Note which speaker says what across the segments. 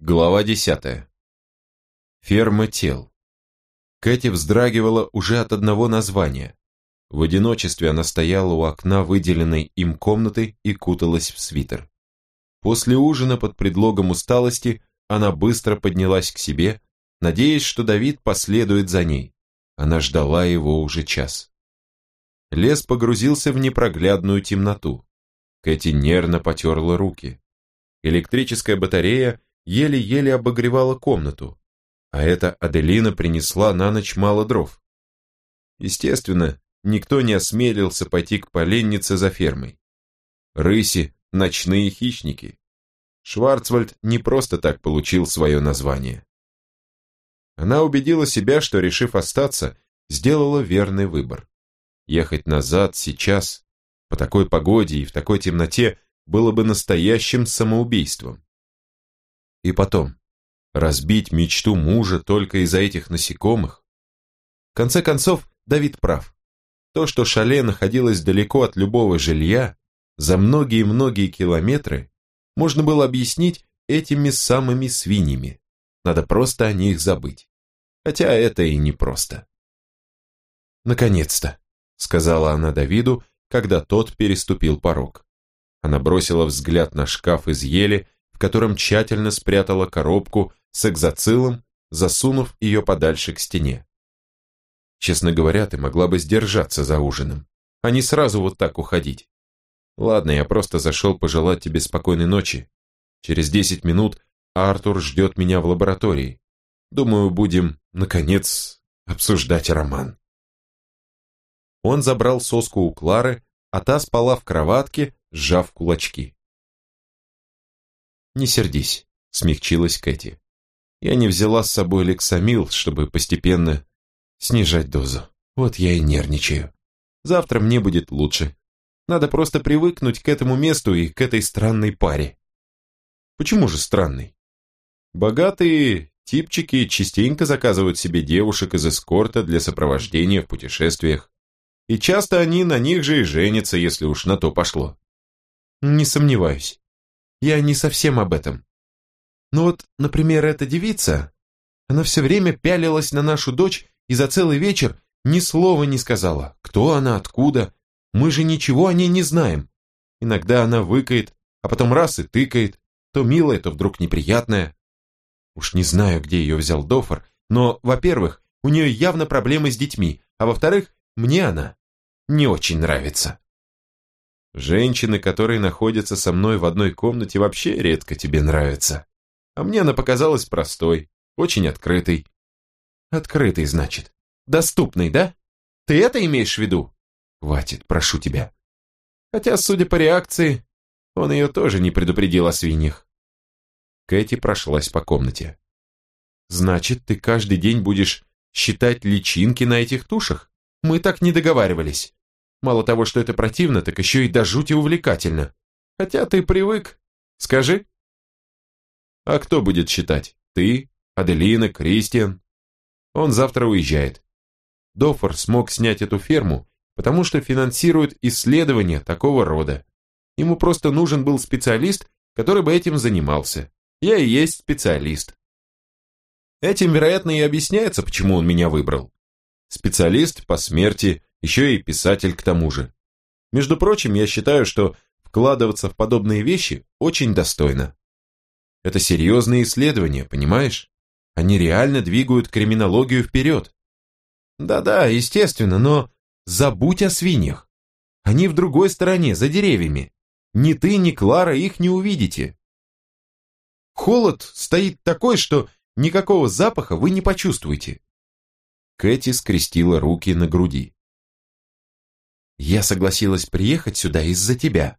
Speaker 1: Глава десятая. Ферма тел. Кэти вздрагивала уже от одного названия. В одиночестве она стояла у окна выделенной им комнаты и куталась в свитер. После ужина под предлогом усталости она быстро поднялась к себе, надеясь, что Давид последует за ней. Она ждала его уже час. Лес погрузился в непроглядную темноту. Кэти нервно потерла руки. Электрическая батарея еле-еле обогревала комнату, а эта Аделина принесла на ночь мало дров. Естественно, никто не осмелился пойти к поленнице за фермой. Рыси – ночные хищники. Шварцвальд не просто так получил свое название. Она убедила себя, что, решив остаться, сделала верный выбор. Ехать назад сейчас, по такой погоде и в такой темноте, было бы настоящим самоубийством. И потом, разбить мечту мужа только из-за этих насекомых? В конце концов, Давид прав. То, что шале находилось далеко от любого жилья, за многие-многие километры, можно было объяснить этими самыми свиньями. Надо просто о них забыть. Хотя это и непросто. «Наконец-то», — сказала она Давиду, когда тот переступил порог. Она бросила взгляд на шкаф из ели, в котором тщательно спрятала коробку с экзоцилом, засунув ее подальше к стене. Честно говоря, ты могла бы сдержаться за ужином, а не сразу вот так уходить. Ладно, я просто зашел пожелать тебе спокойной ночи. Через десять минут Артур ждет меня в лаборатории. Думаю, будем, наконец, обсуждать роман. Он забрал соску у Клары, а та спала в кроватке, сжав кулачки. «Не сердись», — смягчилась Кэти. «Я не взяла с собой лексамил, чтобы постепенно снижать дозу. Вот я и нервничаю. Завтра мне будет лучше. Надо просто привыкнуть к этому месту и к этой странной паре». «Почему же странный?» «Богатые типчики частенько заказывают себе девушек из эскорта для сопровождения в путешествиях. И часто они на них же и женятся, если уж на то пошло». «Не сомневаюсь. Я не совсем об этом. Ну вот, например, эта девица, она все время пялилась на нашу дочь и за целый вечер ни слова не сказала, кто она, откуда. Мы же ничего о ней не знаем. Иногда она выкает, а потом раз и тыкает, то милая, то вдруг неприятная. Уж не знаю, где ее взял Дофор, но, во-первых, у нее явно проблемы с детьми, а во-вторых, мне она не очень нравится. Женщины, которые находятся со мной в одной комнате, вообще редко тебе нравятся. А мне она показалась простой, очень открытой. Открытой, значит. Доступной, да? Ты это имеешь в виду? Хватит, прошу тебя. Хотя, судя по реакции, он ее тоже не предупредил о свиньях. Кэти прошлась по комнате. Значит, ты каждый день будешь считать личинки на этих тушах? Мы так не договаривались. Мало того, что это противно, так еще и до жути увлекательно. Хотя ты привык. Скажи. А кто будет считать? Ты, Аделина, Кристиан? Он завтра уезжает. Дофор смог снять эту ферму, потому что финансирует исследования такого рода. Ему просто нужен был специалист, который бы этим занимался. Я и есть специалист. Этим, вероятно, и объясняется, почему он меня выбрал. Специалист по смерти еще и писатель к тому же. Между прочим, я считаю, что вкладываться в подобные вещи очень достойно. Это серьезные исследования, понимаешь? Они реально двигают криминологию вперед. Да-да, естественно, но забудь о свиньях. Они в другой стороне, за деревьями. Ни ты, ни Клара их не увидите. Холод стоит такой, что никакого запаха вы не почувствуете. Кэти скрестила руки на груди. Я согласилась приехать сюда из-за тебя.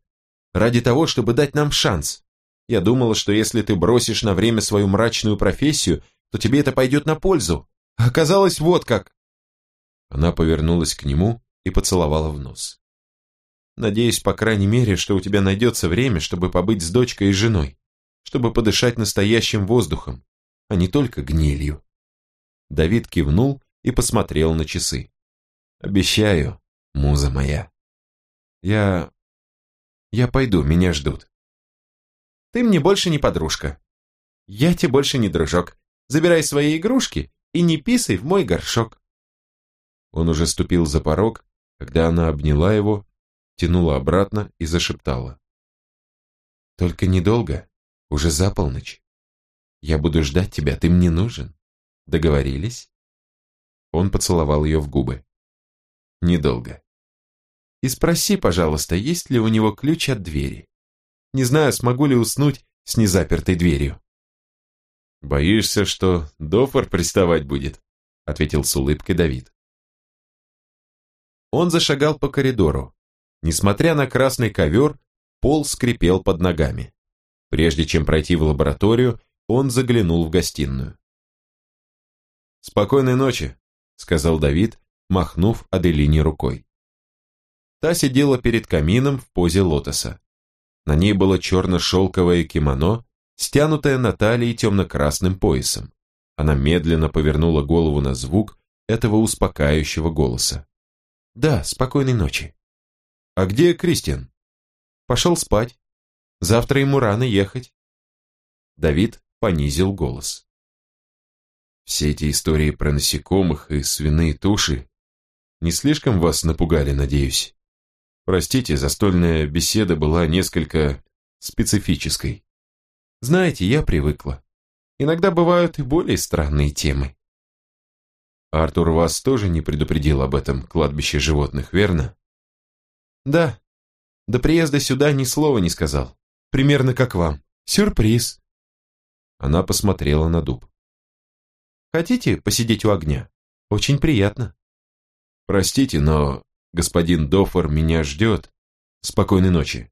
Speaker 1: Ради того, чтобы дать нам шанс. Я думала, что если ты бросишь на время свою мрачную профессию, то тебе это пойдет на пользу. Оказалось вот как. Она повернулась к нему и поцеловала в нос. Надеюсь, по крайней мере, что у тебя найдется время, чтобы побыть с дочкой и женой, чтобы подышать настоящим воздухом, а не только гнилью. Давид кивнул и посмотрел на часы. Обещаю, муза моя. Я... я пойду, меня ждут. Ты мне больше не подружка. Я тебе больше не дружок. Забирай свои игрушки и не писай в мой горшок. Он уже ступил за порог, когда она обняла его, тянула обратно и зашептала. Только недолго, уже за полночь. Я буду ждать тебя, ты мне нужен. Договорились? Он поцеловал ее в губы. Недолго. И спроси, пожалуйста, есть ли у него ключ от двери. Не знаю, смогу ли уснуть с незапертой дверью. Боишься, что Дофор приставать будет? Ответил с улыбкой Давид. Он зашагал по коридору. Несмотря на красный ковер, пол скрипел под ногами. Прежде чем пройти в лабораторию, он заглянул в гостиную. «Спокойной ночи», — сказал Давид, махнув Аделине рукой. Та сидела перед камином в позе лотоса. На ней было черно-шелковое кимоно, стянутое на талии темно-красным поясом. Она медленно повернула голову на звук этого успокаивающего голоса. «Да, спокойной ночи». «А где Кристиан?» «Пошел спать. Завтра ему рано ехать». Давид понизил голос. Все эти истории про насекомых и свиные туши не слишком вас напугали, надеюсь? Простите, застольная беседа была несколько специфической. Знаете, я привыкла. Иногда бывают и более странные темы. Артур вас тоже не предупредил об этом кладбище животных, верно? Да. До приезда сюда ни слова не сказал. Примерно как вам. Сюрприз. Она посмотрела на дуб. Хотите посидеть у огня? Очень приятно. Простите, но господин Дофор меня ждет. Спокойной ночи.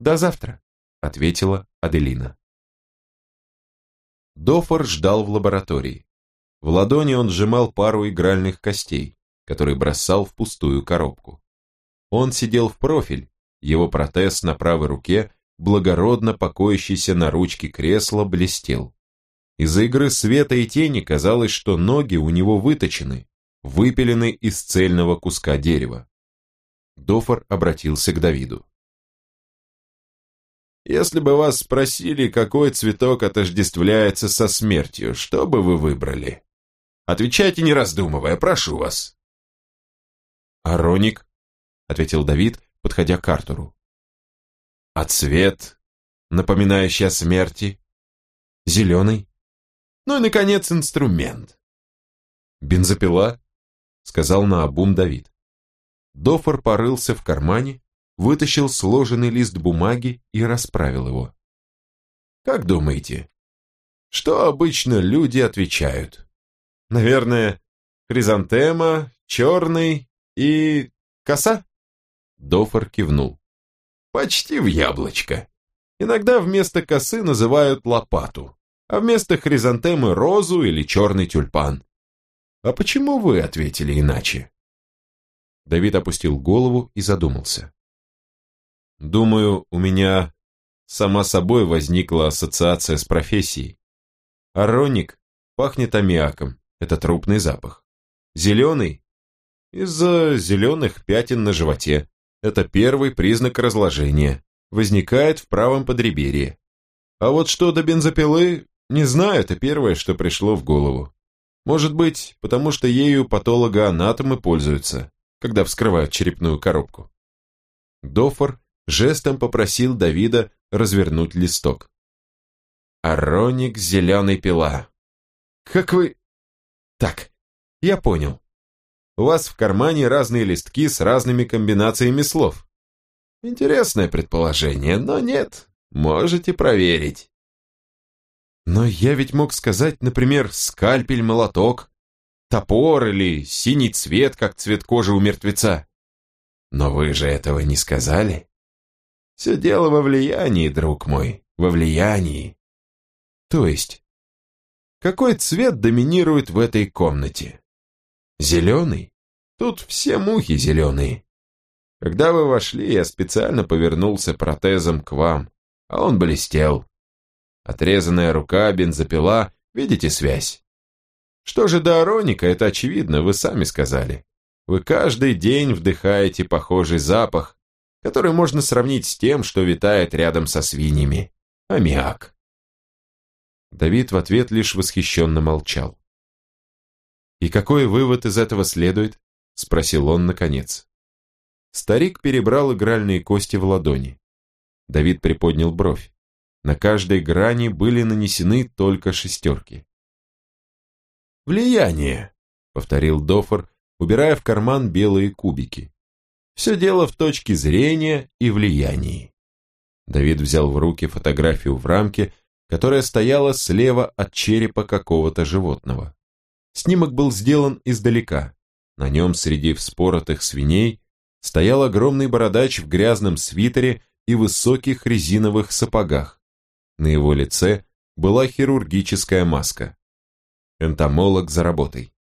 Speaker 1: До завтра, ответила Аделина. Дофор ждал в лаборатории. В ладони он сжимал пару игральных костей, которые бросал в пустую коробку. Он сидел в профиль, его протез на правой руке, благородно покоящийся на ручке кресла, блестел. Из-за игры света и тени казалось, что ноги у него выточены, выпилены из цельного куска дерева. Дофор обратился к Давиду. Если бы вас спросили, какой цветок отождествляется со смертью, что бы вы выбрали? Отвечайте, не раздумывая, прошу вас. «Ароник», — ответил Давид, подходя к Артуру. «А цвет, напоминающий о смерти?» «Зеленый». «Ну и, наконец, инструмент». «Бензопила», — сказал наобум Давид. Дофор порылся в кармане, вытащил сложенный лист бумаги и расправил его. «Как думаете, что обычно люди отвечают?» Наверное, хризантема, черный и... коса?» Дофор кивнул. «Почти в яблочко. Иногда вместо косы называют лопату, а вместо хризантемы розу или черный тюльпан. А почему вы ответили иначе?» Давид опустил голову и задумался. «Думаю, у меня сама собой возникла ассоциация с профессией. Ароник пахнет аммиаком, это трупный запах. Зеленый? Из-за зеленых пятен на животе. Это первый признак разложения. Возникает в правом подреберье. А вот что до бензопилы, не знаю, это первое, что пришло в голову. Может быть, потому что ею патологоанатомы пользуются, когда вскрывают черепную коробку. Дофор жестом попросил Давида развернуть листок. «Ароник зеленый пила». «Как вы...» Так, я понял. У вас в кармане разные листки с разными комбинациями слов. Интересное предположение, но нет. Можете проверить. Но я ведь мог сказать, например, скальпель, молоток, топор или синий цвет, как цвет кожи у мертвеца. Но вы же этого не сказали. Все дело во влиянии, друг мой, во влиянии. То есть, какой цвет доминирует в этой комнате? Зеленый? Тут все мухи зеленые. Когда вы вошли, я специально повернулся протезом к вам, а он блестел. Отрезанная рука, бензопила, видите связь? Что же до Ароника, это очевидно, вы сами сказали. Вы каждый день вдыхаете похожий запах, который можно сравнить с тем, что витает рядом со свиньями. Аммиак. Давид в ответ лишь восхищенно молчал. «И какой вывод из этого следует?» – спросил он наконец. Старик перебрал игральные кости в ладони. Давид приподнял бровь. На каждой грани были нанесены только шестерки. «Влияние», — повторил Дофор, убирая в карман белые кубики. «Все дело в точке зрения и влиянии». Давид взял в руки фотографию в рамке, которая стояла слева от черепа какого-то животного. Снимок был сделан издалека. На нем среди вспоротых свиней стоял огромный бородач в грязном свитере и высоких резиновых сапогах. На его лице была хирургическая маска. Энтомолог за работой.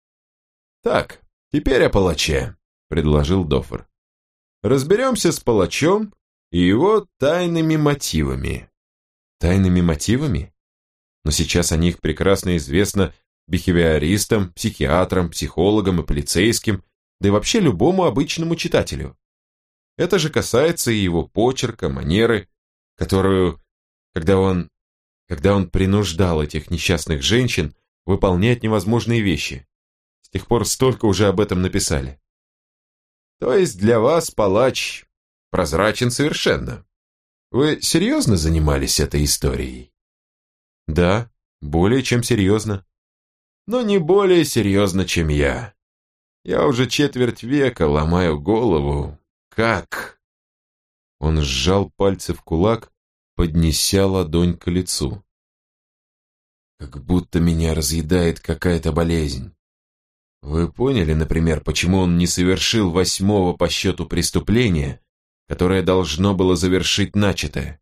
Speaker 1: «Так, теперь о палаче», — предложил Доффер. «Разберемся с палачом и его тайными мотивами». «Тайными мотивами? Но сейчас о них прекрасно известно бихевиористам, психиатрам, психологам и полицейским, да и вообще любому обычному читателю. Это же касается и его почерка, манеры, которую, когда он, когда он принуждал этих несчастных женщин выполнять невозможные вещи. С тех пор столько уже об этом написали. То есть для вас палач прозрачен совершенно. Вы серьезно занимались этой историей? Да, более чем серьезно. Но не более серьезно, чем я. Я уже четверть века ломаю голову, как? Он сжал пальцы в кулак, поднеся ладонь к лицу. Как будто меня разъедает какая-то болезнь. Вы поняли, например, почему он не совершил восьмого по счету преступления, которое должно было завершить начатое?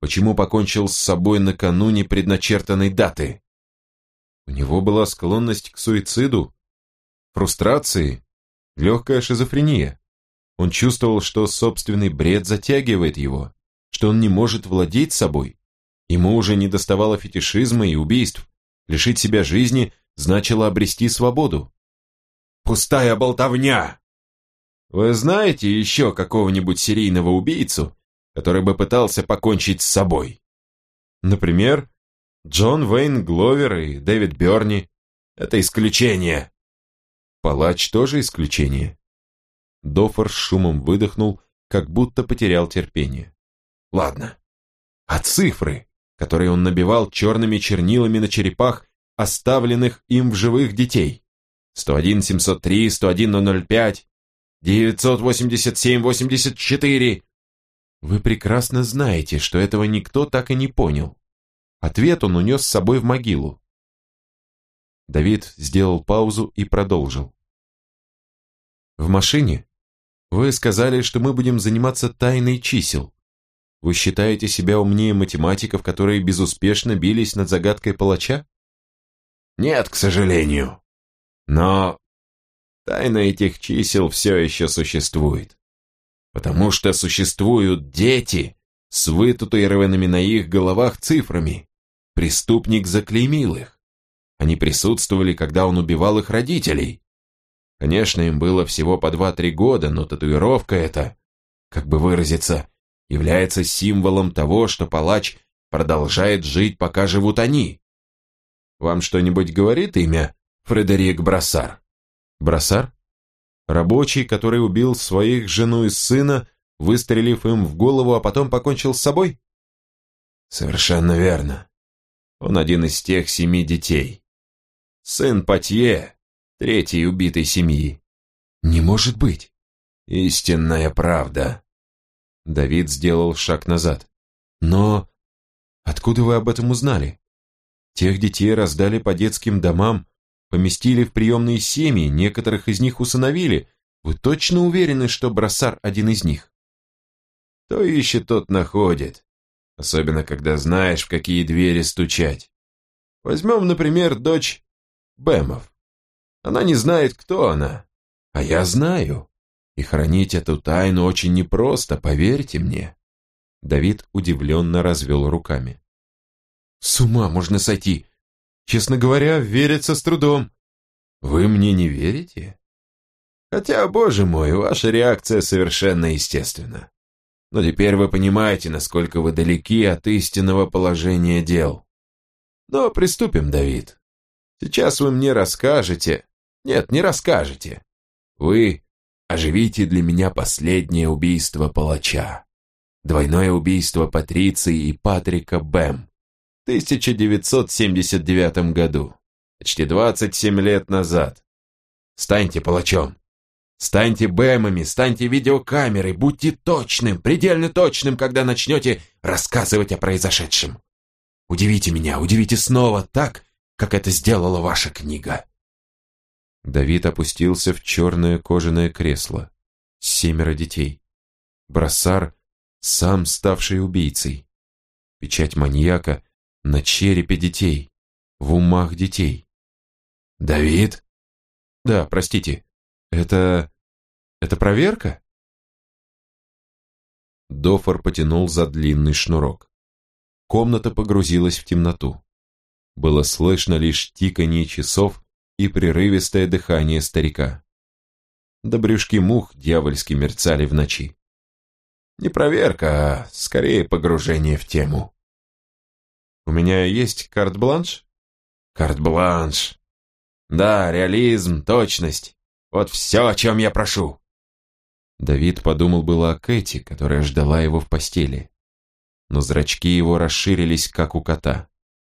Speaker 1: Почему покончил с собой накануне предначертанной даты? У него была склонность к суициду, фрустрации, легкая шизофрения. Он чувствовал, что собственный бред затягивает его, что он не может владеть собой. Ему уже не доставало фетишизма и убийств. Лишить себя жизни значило обрести свободу. «Пустая болтовня!» «Вы знаете еще какого-нибудь серийного убийцу, который бы пытался покончить с собой?» «Например, Джон Вейн Гловер и Дэвид Берни. Это исключение». «Палач тоже исключение?» Дофор с шумом выдохнул, как будто потерял терпение. Ладно. А цифры, которые он набивал черными чернилами на черепах, оставленных им в живых детей? 101 703, 101 005, 987 84. Вы прекрасно знаете, что этого никто так и не понял. Ответ он унес с собой в могилу. Давид сделал паузу и продолжил. В машине вы сказали, что мы будем заниматься тайной чисел. Вы считаете себя умнее математиков, которые безуспешно бились над загадкой палача? Нет, к сожалению. Но тайна этих чисел все еще существует. Потому что существуют дети с вытатуированными на их головах цифрами. Преступник заклеймил их. Они присутствовали, когда он убивал их родителей. Конечно, им было всего по 2-3 года, но татуировка эта, как бы выразиться, является символом того, что палач продолжает жить, пока живут они. Вам что-нибудь говорит имя Фредерик Брассар? Брассар? Рабочий, который убил своих жену и сына, выстрелив им в голову, а потом покончил с собой? Совершенно верно. Он один из тех семи детей. Сын Патье, третьей убитой семьи. Не может быть. Истинная правда. Давид сделал шаг назад. Но откуда вы об этом узнали? Тех детей раздали по детским домам, поместили в приемные семьи, некоторых из них усыновили. Вы точно уверены, что Бросар один из них? Кто ищет, тот находит. Особенно, когда знаешь, в какие двери стучать. Возьмем, например, дочь Бэмов. Она не знает, кто она. А я знаю. И хранить эту тайну очень непросто, поверьте мне. Давид удивленно развел руками. С ума можно сойти. Честно говоря, верится с трудом. Вы мне не верите? Хотя, боже мой, ваша реакция совершенно естественна. Но теперь вы понимаете, насколько вы далеки от истинного положения дел. Но приступим, Давид. Сейчас вы мне расскажете. Нет, не расскажете. Вы оживите для меня последнее убийство палача. Двойное убийство Патриции и Патрика Бэм. В 1979 году. Почти 27 лет назад. Станьте палачом. Станьте Бэмами, станьте видеокамерой, будьте точным, предельно точным, когда начнете рассказывать о произошедшем. Удивите меня, удивите снова так, как это сделала ваша книга. Давид опустился в черное кожаное кресло. Семеро детей. Броссар, сам ставший убийцей. Печать маньяка на черепе детей, в умах детей. «Давид?» «Да, простите, это... это проверка?» Дофор потянул за длинный шнурок. Комната погрузилась в темноту. Было слышно лишь тиканье часов и прерывистое дыхание старика. Да брюшки мух дьявольски мерцали в ночи. Не проверка, а скорее погружение в тему. У меня есть карт-бланш? Карт-бланш. Да, реализм, точность. Вот все, о чем я прошу. Давид подумал было о Кэти, которая ждала его в постели. Но зрачки его расширились, как у кота.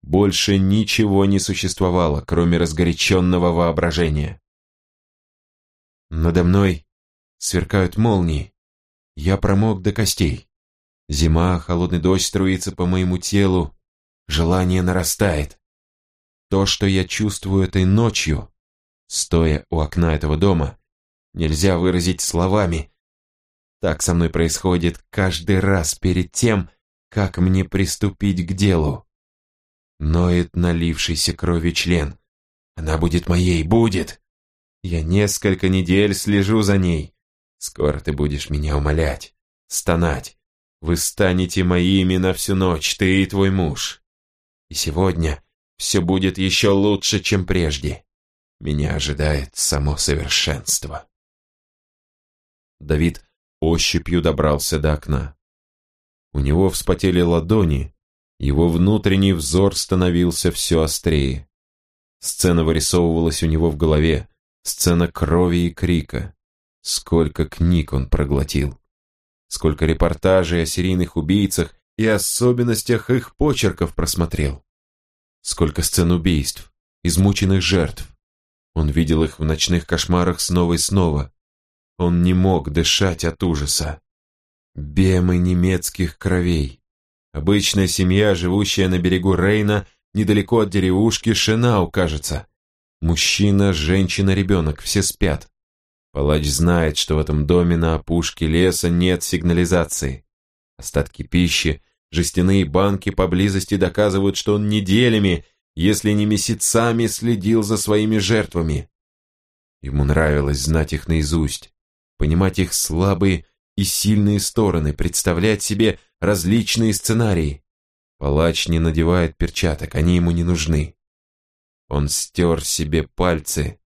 Speaker 1: Больше ничего не существовало, кроме разгоряченного воображения. Надо мной сверкают молнии. Я промок до костей. Зима, холодный дождь струится по моему телу. Желание нарастает. То, что я чувствую этой ночью, стоя у окна этого дома, нельзя выразить словами. Так со мной происходит каждый раз перед тем, как мне приступить к делу. Ноет налившийся кровью член. Она будет моей, будет! Я несколько недель слежу за ней. Скоро ты будешь меня умолять, стонать. Вы станете моими на всю ночь, ты и твой муж. И сегодня все будет еще лучше, чем прежде. Меня ожидает само совершенство. Давид ощупью добрался до окна. У него вспотели ладони, его внутренний взор становился все острее. Сцена вырисовывалась у него в голове, сцена крови и крика. Сколько книг он проглотил. Сколько репортажей о серийных убийцах и особенностях их почерков просмотрел. Сколько сцен убийств, измученных жертв. Он видел их в ночных кошмарах снова и снова. Он не мог дышать от ужаса. Бемы немецких кровей, Обычная семья, живущая на берегу Рейна, недалеко от деревушки Шенау, кажется. Мужчина, женщина, ребенок, все спят. Палач знает, что в этом доме на опушке леса нет сигнализации. Остатки пищи, жестяные банки поблизости доказывают, что он неделями, если не месяцами, следил за своими жертвами. Ему нравилось знать их наизусть, понимать их слабые и сильные стороны, представлять себе различные сценарии. Палач не надевает перчаток, они ему не нужны. Он стер себе пальцы.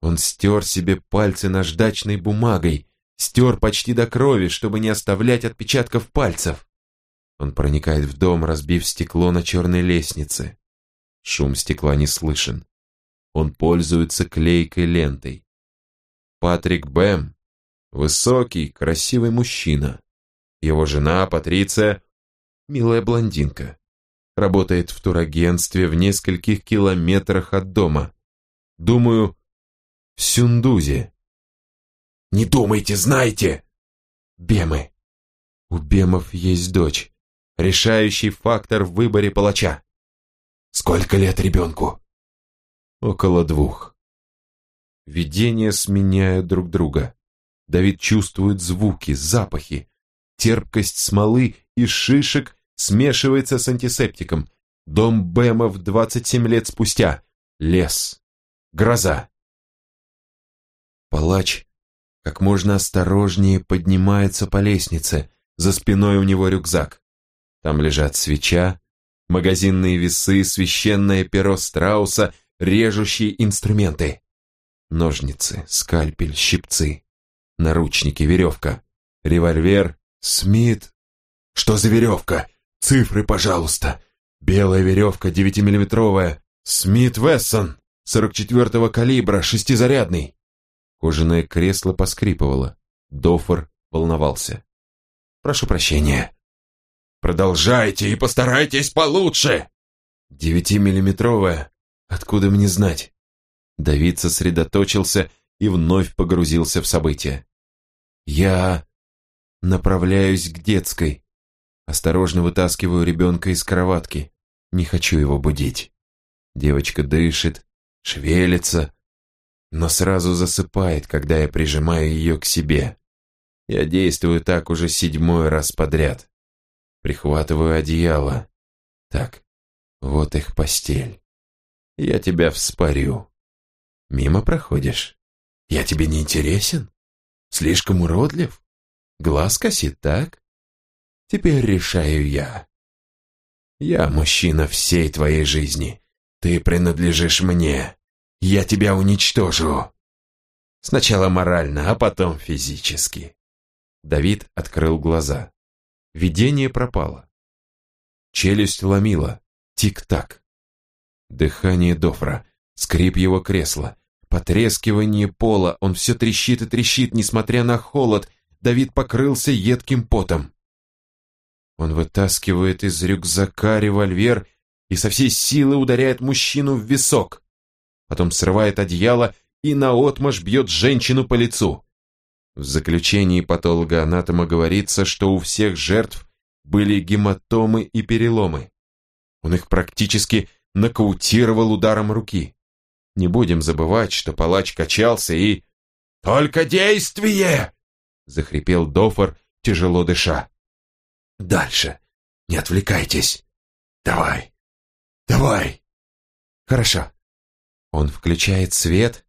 Speaker 1: Он стер себе пальцы наждачной бумагой, стер почти до крови, чтобы не оставлять отпечатков пальцев. Он проникает в дом, разбив стекло на черной лестнице. Шум стекла не слышен. Он пользуется клейкой лентой. Патрик Бэм – высокий, красивый мужчина. Его жена, Патриция, милая блондинка, работает в турагентстве в нескольких километрах от дома. Думаю, в Сюндузе. Не думайте, знайте! Бемы. У Бемов есть дочь. Решающий фактор в выборе палача. Сколько лет ребенку? Около двух. Видения сменяют друг друга. Давид чувствует звуки, запахи, терпкость смолы и шишек смешивается с антисептиком. Дом Бэмов 27 лет спустя. Лес. Гроза. Палач как можно осторожнее поднимается по лестнице. За спиной у него рюкзак. Там лежат свеча, магазинные весы, священное перо страуса, режущие инструменты. Ножницы, скальпель, щипцы, наручники, веревка, револьвер, Смит. Что за веревка? Цифры, пожалуйста. Белая веревка, девятимиллиметровая. Смит Вессон, 44-го калибра, шестизарядный. Кожаное кресло поскрипывало. Дофор волновался. «Прошу прощения». «Продолжайте и постарайтесь получше!» «Девятимиллиметровая. Откуда мне знать?» Давид сосредоточился и вновь погрузился в события. «Я направляюсь к детской. Осторожно вытаскиваю ребенка из кроватки. Не хочу его будить. Девочка дышит, шевелится, но сразу засыпает, когда я прижимаю ее к себе. Я действую так уже седьмой раз подряд. Прихватываю одеяло. Так, вот их постель. Я тебя вспорю. Мимо проходишь. Я тебе не интересен? Слишком уродлив? Глаз косит, так? Теперь решаю я. Я мужчина всей твоей жизни. Ты принадлежишь мне. Я тебя уничтожу. Сначала морально, а потом физически. Давид открыл глаза. Видение пропало. Челюсть ломила. Тик-так. Дыхание Дофра. Скрип его кресла. Потрескивание пола. Он все трещит и трещит, несмотря на холод. Давид покрылся едким потом. Он вытаскивает из рюкзака револьвер и со всей силы ударяет мужчину в висок. Потом срывает одеяло и наотмашь бьет женщину по лицу. В заключении патолога-анатома говорится, что у всех жертв были гематомы и переломы. Он их практически нокаутировал ударом руки. Не будем забывать, что палач качался и... «Только действие!» — захрипел Дофор, тяжело дыша. «Дальше. Не отвлекайтесь. Давай. Давай!» «Хорошо». Он включает свет,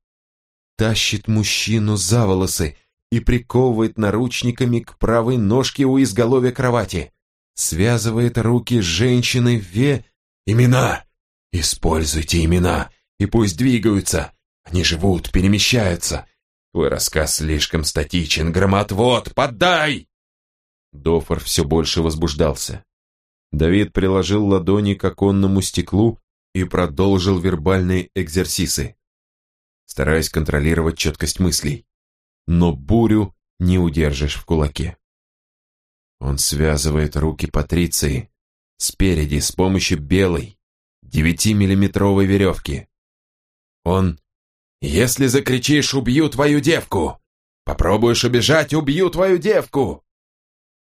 Speaker 1: тащит мужчину за волосы и приковывает наручниками к правой ножке у изголовья кровати. Связывает руки женщины ве... «Имена! Используйте имена, и пусть двигаются. Они живут, перемещаются. Твой рассказ слишком статичен, громотвод, поддай!» Дофор все больше возбуждался. Давид приложил ладони к оконному стеклу и продолжил вербальные экзерсисы, стараясь контролировать четкость мыслей. Но бурю не удержишь в кулаке. Он связывает руки Патриции спереди с помощью белой, девятимиллиметровой веревки. Он «Если закричишь, убью твою девку! Попробуешь убежать, убью твою девку!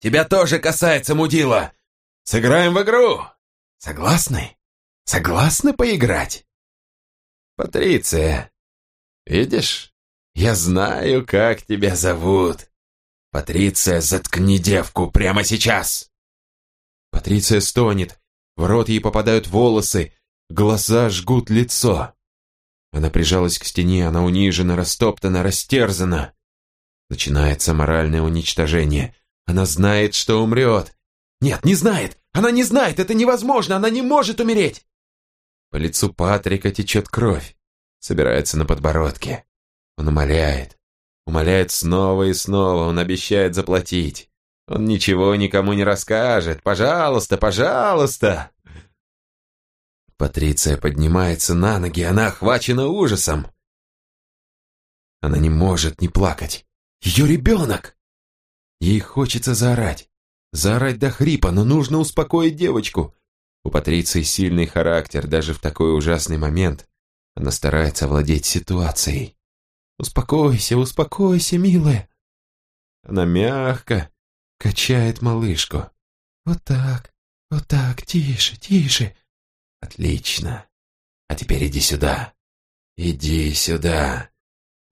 Speaker 1: Тебя тоже касается, мудила! Сыграем в игру! Согласны?» Согласны поиграть? Патриция, видишь, я знаю, как тебя зовут. Патриция, заткни девку прямо сейчас. Патриция стонет, в рот ей попадают волосы, глаза жгут лицо. Она прижалась к стене, она унижена, растоптана, растерзана. Начинается моральное уничтожение. Она знает, что умрет. Нет, не знает! Она не знает! Это невозможно! Она не может умереть! По лицу Патрика течет кровь, собирается на подбородке. Он умоляет, умоляет снова и снова, он обещает заплатить. Он ничего никому не расскажет. Пожалуйста, пожалуйста. Патриция поднимается на ноги, она охвачена ужасом. Она не может не плакать. Ее ребенок! Ей хочется заорать. Заорать до хрипа, но нужно успокоить девочку. У Патриции сильный характер, даже в такой ужасный момент. Она старается овладеть ситуацией. «Успокойся, успокойся, милая!» Она мягко качает малышку. «Вот так, вот так, тише, тише!» «Отлично! А теперь иди сюда! Иди сюда!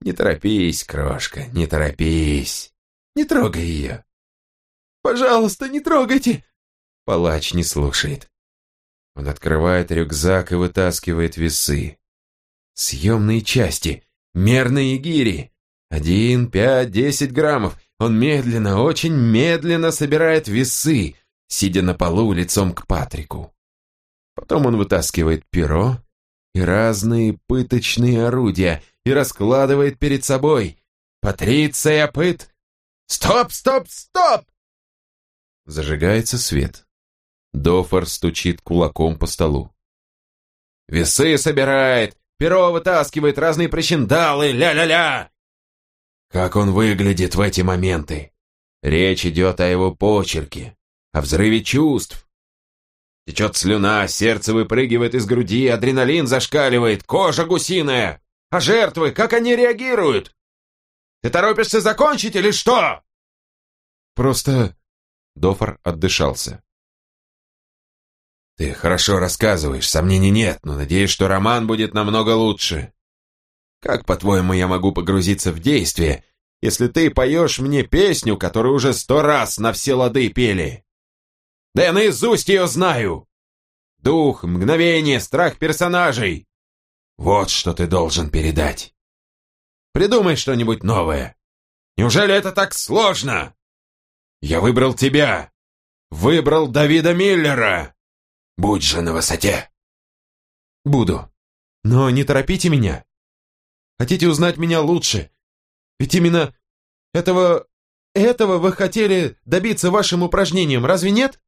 Speaker 1: Не торопись, крошка, не торопись! Не трогай ее!» «Пожалуйста, не трогайте!» Палач не слушает. Он открывает рюкзак и вытаскивает весы. Съемные части, мерные гири. Один, пять, десять граммов. Он медленно, очень медленно собирает весы, сидя на полу лицом к Патрику. Потом он вытаскивает перо и разные пыточные орудия и раскладывает перед собой. Патриция пыт... Стоп, стоп, стоп! Зажигается свет. Дофор стучит кулаком по столу. «Весы собирает, перо вытаскивает, разные причиндалы, ля-ля-ля!» Как он выглядит в эти моменты? Речь идет о его почерке, о взрыве чувств. Течет слюна, сердце выпрыгивает из груди, адреналин зашкаливает, кожа гусиная. А жертвы, как они реагируют? Ты торопишься закончить или что? Просто... Дофор отдышался. Ты хорошо рассказываешь, сомнений нет, но надеюсь, что роман будет намного лучше. Как, по-твоему, я могу погрузиться в действие, если ты поешь мне песню, которую уже сто раз на все лады пели? Да я наизусть ее знаю! Дух, мгновение, страх персонажей. Вот что ты должен передать. Придумай что-нибудь новое. Неужели это так сложно? Я выбрал тебя. Выбрал Давида Миллера. Будь же на высоте. Буду. Но не торопите меня. Хотите узнать меня лучше? Ведь именно этого... этого вы хотели добиться вашим упражнением, разве нет?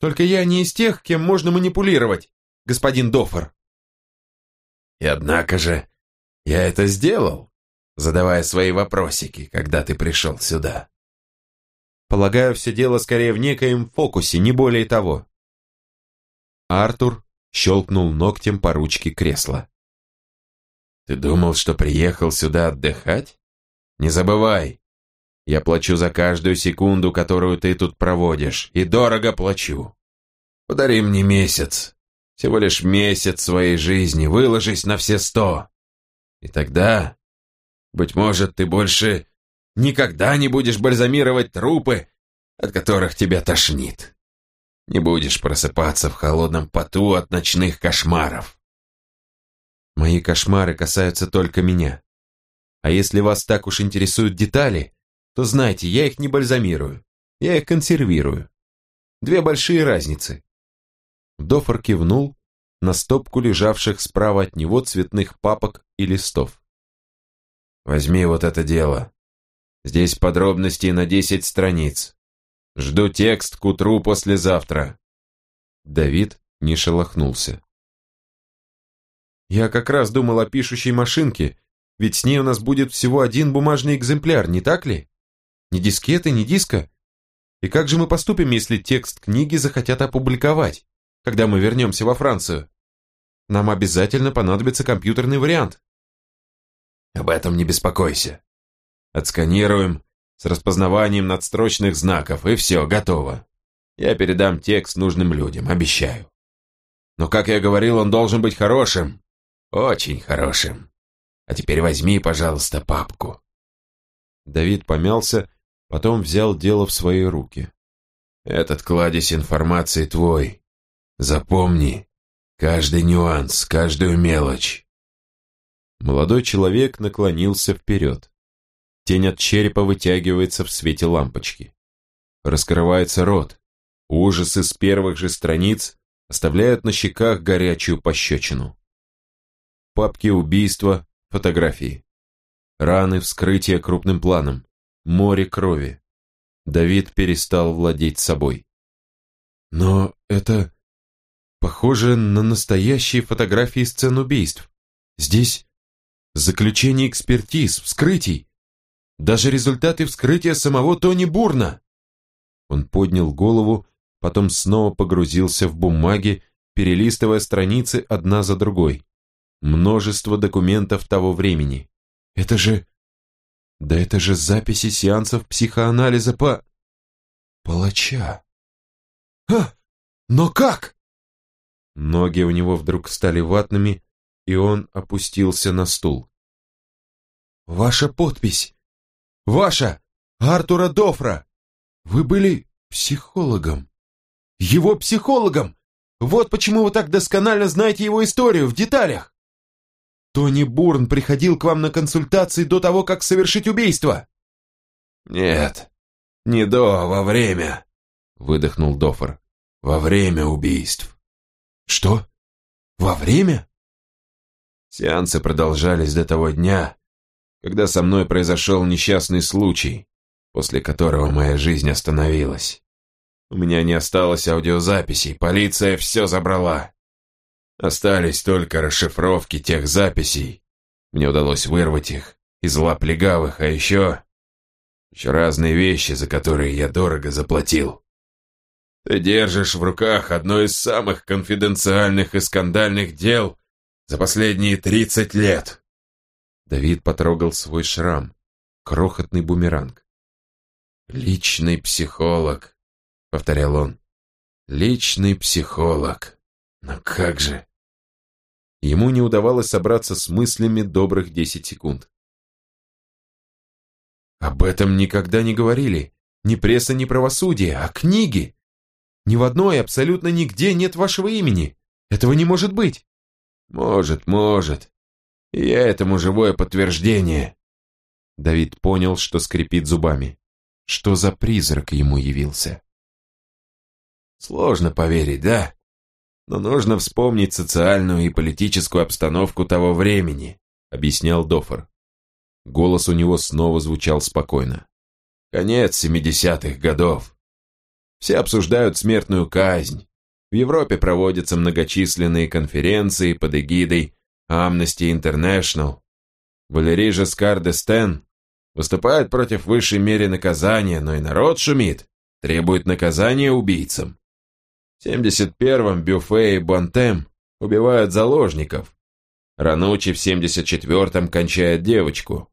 Speaker 1: Только я не из тех, кем можно манипулировать, господин Доффер. И однако же, я это сделал, задавая свои вопросики, когда ты пришел сюда. Полагаю, все дело скорее в некоем фокусе, не более того. Артур щелкнул ногтем по ручке кресла. Ты думал, что приехал сюда отдыхать? Не забывай, я плачу за каждую секунду, которую ты тут проводишь, и дорого плачу. Подари мне месяц, всего лишь месяц своей жизни, выложись на все сто. И тогда, быть может, ты больше никогда не будешь бальзамировать трупы, от которых тебя тошнит. Не будешь просыпаться в холодном поту от ночных кошмаров. Мои кошмары касаются только меня. А если вас так уж интересуют детали, то знайте, я их не бальзамирую, я их консервирую. Две большие разницы. Дофор кивнул на стопку лежавших справа от него цветных папок и листов. «Возьми вот это дело. Здесь подробности на десять страниц. Жду текст к утру послезавтра». Давид не шелохнулся. «Я как раз думал о пишущей машинке, ведь с ней у нас будет всего один бумажный экземпляр, не так ли? Ни дискеты, ни диска. И как же мы поступим, если текст книги захотят опубликовать?» когда мы вернемся во Францию. Нам обязательно понадобится компьютерный вариант. Об этом не беспокойся. Отсканируем с распознаванием надстрочных знаков, и все, готово. Я передам текст нужным людям, обещаю. Но, как я говорил, он должен быть хорошим. Очень хорошим. А теперь возьми, пожалуйста, папку. Давид помялся, потом взял дело в свои руки. Этот кладезь информации твой. Запомни каждый нюанс, каждую мелочь. Молодой человек наклонился вперед. Тень от черепа вытягивается в свете лампочки. Раскрывается рот. Ужасы с первых же страниц оставляют на щеках горячую пощечину. Папки убийства, фотографии. Раны, вскрытия крупным планом. Море крови. Давид перестал владеть собой. Но это... Похоже на настоящие фотографии сцен убийств. Здесь заключение экспертиз, вскрытий. Даже результаты вскрытия самого Тони Бурна. Он поднял голову, потом снова погрузился в бумаги, перелистывая страницы одна за другой. Множество документов того времени. Это же... Да это же записи сеансов психоанализа по... Палача. А! Но как? Ноги у него вдруг стали ватными, и он опустился на стул. «Ваша подпись! Ваша! Артура Дофра! Вы были психологом! Его психологом! Вот почему вы так досконально знаете его историю в деталях! Тони Бурн приходил к вам на консультации до того, как совершить убийство!» «Нет, не до, а во время!» — выдохнул Дофр. «Во время убийств!» Что? Во время? Сеансы продолжались до того дня, когда со мной произошел несчастный случай, после которого моя жизнь остановилась. У меня не осталось аудиозаписей, полиция все забрала. Остались только расшифровки тех записей. Мне удалось вырвать их из лап легавых, а еще... Еще разные вещи, за которые я дорого заплатил. Ты держишь в руках одно из самых конфиденциальных и скандальных дел за последние тридцать лет. Давид потрогал свой шрам, крохотный бумеранг. «Личный психолог», — повторял он. «Личный психолог. Но как же...» Ему не удавалось собраться с мыслями добрых десять секунд. «Об этом никогда не говорили. Ни пресса, ни правосудие, а книги. Ни в одной, абсолютно нигде нет вашего имени. Этого не может быть». «Может, может. Я этому живое подтверждение». Давид понял, что скрипит зубами. Что за призрак ему явился? Сложно поверить, да? Но нужно вспомнить социальную и политическую обстановку того времени, объяснял Дофор. Голос у него снова звучал спокойно. Конец 70-х годов. Все обсуждают смертную казнь. В Европе проводятся многочисленные конференции под эгидой Amnesty International. Валерий Жескар де Стен выступает против высшей меры наказания, но и народ шумит, требует наказания убийцам. В 71-м Бюфе и Бонтем убивают заложников. Ранучи в 74-м кончает девочку.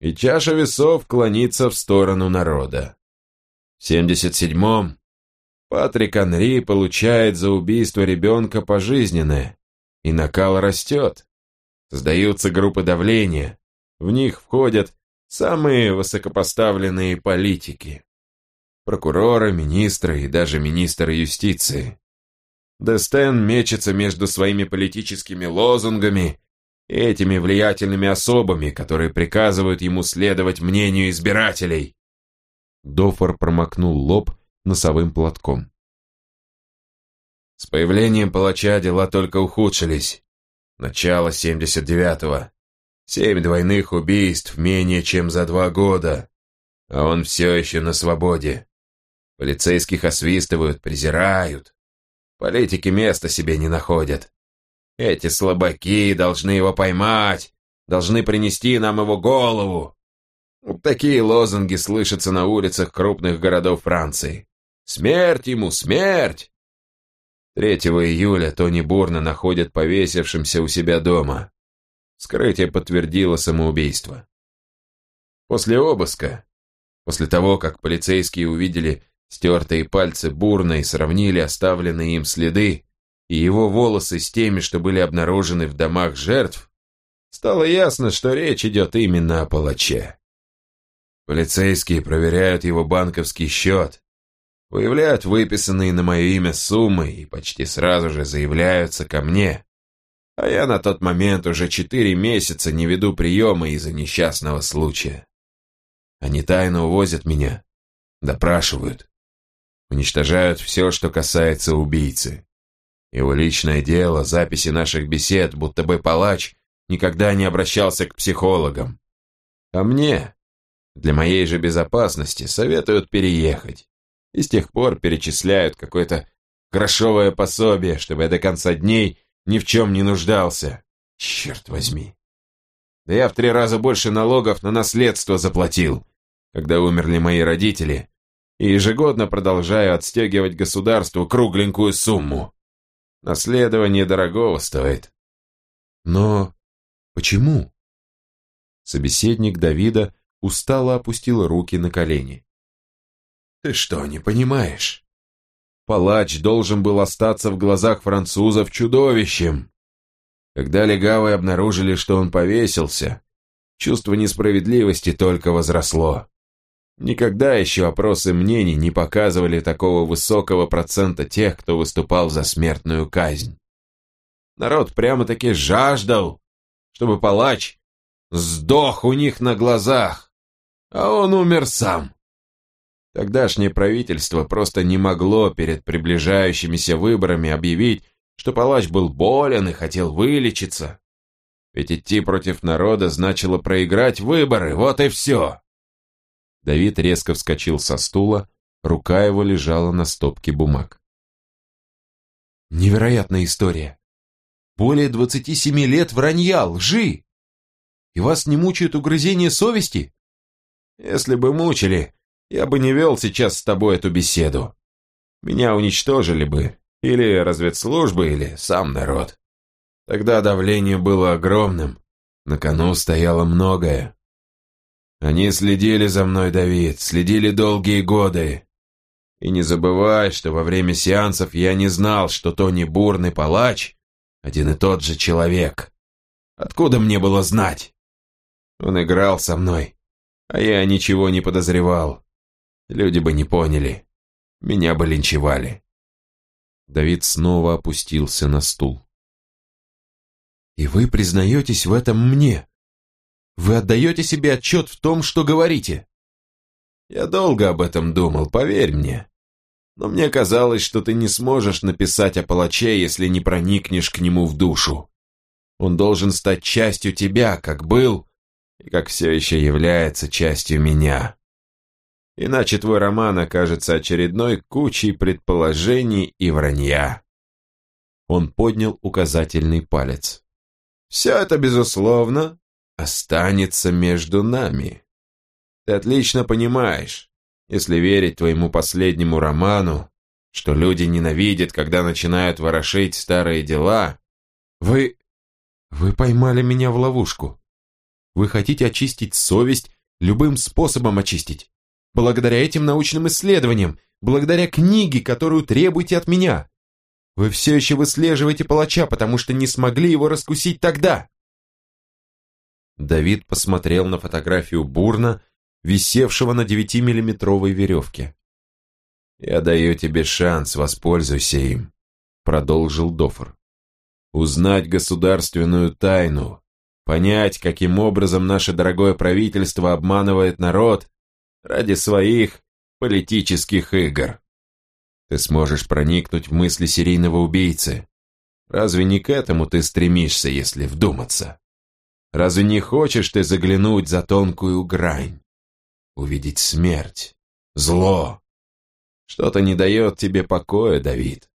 Speaker 1: И чаша весов клонится в сторону народа. В 77-м Патрик Анри получает за убийство ребенка пожизненное, и накал растет. Создаются группы давления, в них входят Самые высокопоставленные политики. Прокуроры, министры и даже министр юстиции. Дестен мечется между своими политическими лозунгами и этими влиятельными особами, которые приказывают ему следовать мнению избирателей. Дофор промокнул лоб носовым платком. С появлением палача дела только ухудшились. Начало 79-го. Семь двойных убийств менее чем за два года, а он все еще на свободе. Полицейских освистывают, презирают. Политики места себе не находят. Эти слабаки должны его поймать, должны принести нам его голову. Вот такие лозунги слышатся на улицах крупных городов Франции. Смерть ему, смерть! 3 июля Тони Бурна находят повесившимся у себя дома. Вскрытие подтвердило самоубийство. После обыска, после того, как полицейские увидели стертые пальцы бурно и сравнили оставленные им следы и его волосы с теми, что были обнаружены в домах жертв, стало ясно, что речь идет именно о палаче. Полицейские проверяют его банковский счет, выявляют выписанные на мое имя суммы и почти сразу же заявляются ко мне. А я на тот момент уже четыре месяца не веду приема из-за несчастного случая. Они тайно увозят меня, допрашивают, уничтожают все, что касается убийцы. Его личное дело, записи наших бесед, будто бы палач никогда не обращался к психологам. А мне, для моей же безопасности, советуют переехать. И с тех пор перечисляют какое-то грошовое пособие, чтобы я до конца дней ни в чем не нуждался. Черт возьми. Да я в три раза больше налогов на наследство заплатил, когда умерли мои родители, и ежегодно продолжаю отстегивать государству кругленькую сумму. Наследование дорогого стоит. Но почему? Собеседник Давида устало опустил руки на колени. Ты что, не понимаешь? Палач должен был остаться в глазах французов чудовищем. Когда легавые обнаружили, что он повесился, чувство несправедливости только возросло. Никогда еще опросы мнений не показывали такого высокого процента тех, кто выступал за смертную казнь. Народ прямо-таки жаждал, чтобы палач сдох у них на глазах, а он умер сам. Тогдашнее правительство просто не могло перед приближающимися выборами объявить, что палач был болен и хотел вылечиться. Ведь идти против народа значило проиграть выборы, вот и все. Давид резко вскочил со стула, Рука его лежала на стопке бумаг. Невероятная история. Более двадцати семи лет вранья, лжи. И вас не мучают угрызения совести? Если бы мучили, я бы не вел сейчас с тобой эту беседу. Меня уничтожили бы, или разведслужбы, или сам народ. Тогда давление было огромным, на кону стояло многое. Они следили за мной, Давид, следили долгие годы. И не забывай, что во время сеансов я не знал, что Тони Бурный палач один и тот же человек. Откуда мне было знать? Он играл со мной, а я ничего не подозревал. Люди бы не поняли. Меня бы линчевали. Давид снова опустился на стул. «И вы признаетесь в этом мне? Вы отдаете себе отчет в том, что говорите?» «Я долго об этом думал, поверь мне. Но мне казалось, что ты не сможешь написать о палаче, если не проникнешь к нему в душу. Он должен стать частью тебя, как был и как все еще является частью меня. Иначе твой роман окажется очередной кучей предположений и вранья. Он поднял указательный палец. Все это, безусловно, останется между нами. Ты отлично понимаешь, если верить твоему последнему роману, что люди ненавидят, когда начинают ворошить старые дела, вы... вы поймали меня в ловушку. Вы хотите очистить совесть, любым способом очистить. Благодаря этим научным исследованиям, благодаря книге, которую требуете от меня. Вы все еще выслеживаете палача, потому что не смогли его раскусить тогда. Давид посмотрел на фотографию Бурна, висевшего на 9-миллиметровой веревке. «Я даю тебе шанс, воспользуйся им», — продолжил Дофор. «Узнать государственную тайну, понять, каким образом наше дорогое правительство обманывает народ ради своих политических игр. Ты сможешь проникнуть в мысли серийного убийцы. Разве не к этому ты стремишься, если вдуматься? Разве не хочешь ты заглянуть за тонкую грань? Увидеть смерть, зло? Что-то не дает тебе покоя, Давид.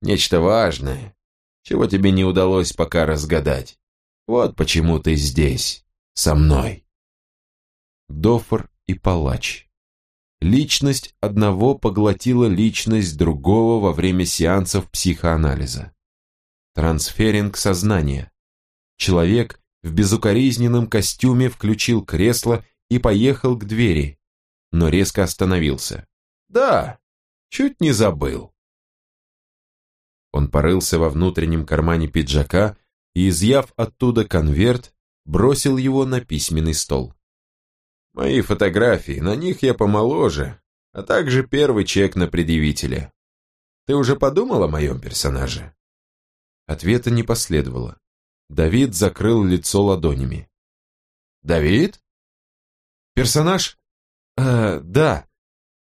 Speaker 1: Нечто важное, чего тебе не удалось пока разгадать. Вот почему ты здесь, со мной. Дофор и палач. Личность одного поглотила личность другого во время сеансов психоанализа. Трансферинг сознания. Человек в безукоризненном костюме включил кресло и поехал к двери, но резко остановился. «Да, чуть не забыл». Он порылся во внутреннем кармане пиджака и, изъяв оттуда конверт, бросил его на письменный стол. Мои фотографии, на них я помоложе, а также первый чек на предъявителя. Ты уже подумал о моем персонаже?» Ответа не последовало. Давид закрыл лицо ладонями. «Давид?» «Персонаж? А, да.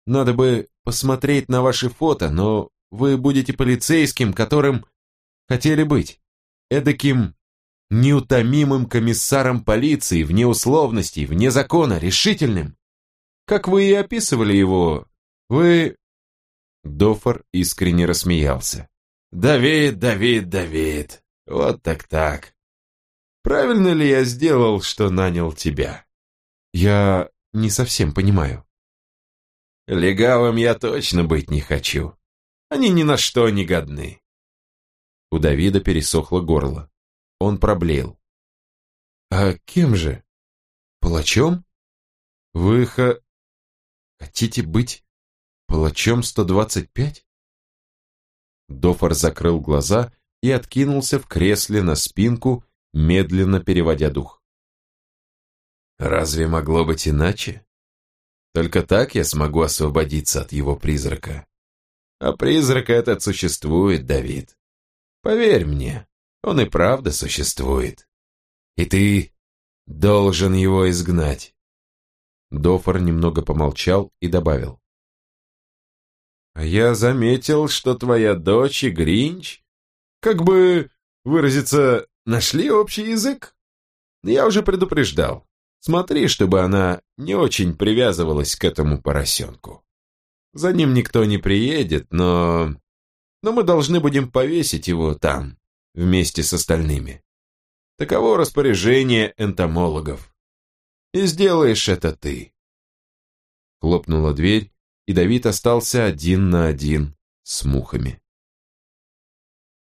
Speaker 1: Надо бы посмотреть на ваши фото, но вы будете полицейским, которым хотели быть. Эдаким неутомимым комиссаром полиции, вне условностей, вне закона, решительным. Как вы и описывали его, вы...» Дофор искренне рассмеялся. «Давид, Давид, Давид, вот так-так. Правильно ли я сделал, что нанял тебя?» «Я не совсем понимаю». «Легавым я точно быть не хочу. Они ни на что не годны». У Давида пересохло горло. Он проблеял. «А кем же? Палачом? Вы ха... хотите быть палачом 125?» Дофор закрыл глаза и откинулся в кресле на спинку, медленно переводя дух. «Разве могло быть иначе? Только так я смогу освободиться от его призрака. А призрак этот существует, Давид. Поверь мне, он и правда существует. И ты должен его изгнать. Дофор немного помолчал и добавил. А я заметил, что твоя дочь и Гринч, как бы выразиться, нашли общий язык. Я уже предупреждал. Смотри, чтобы она не очень привязывалась к этому поросенку. За ним никто не приедет, но... Но мы должны будем повесить его там, вместе с остальными. Таково распоряжение энтомологов. И сделаешь это ты. Хлопнула дверь, и Давид остался один на один с мухами.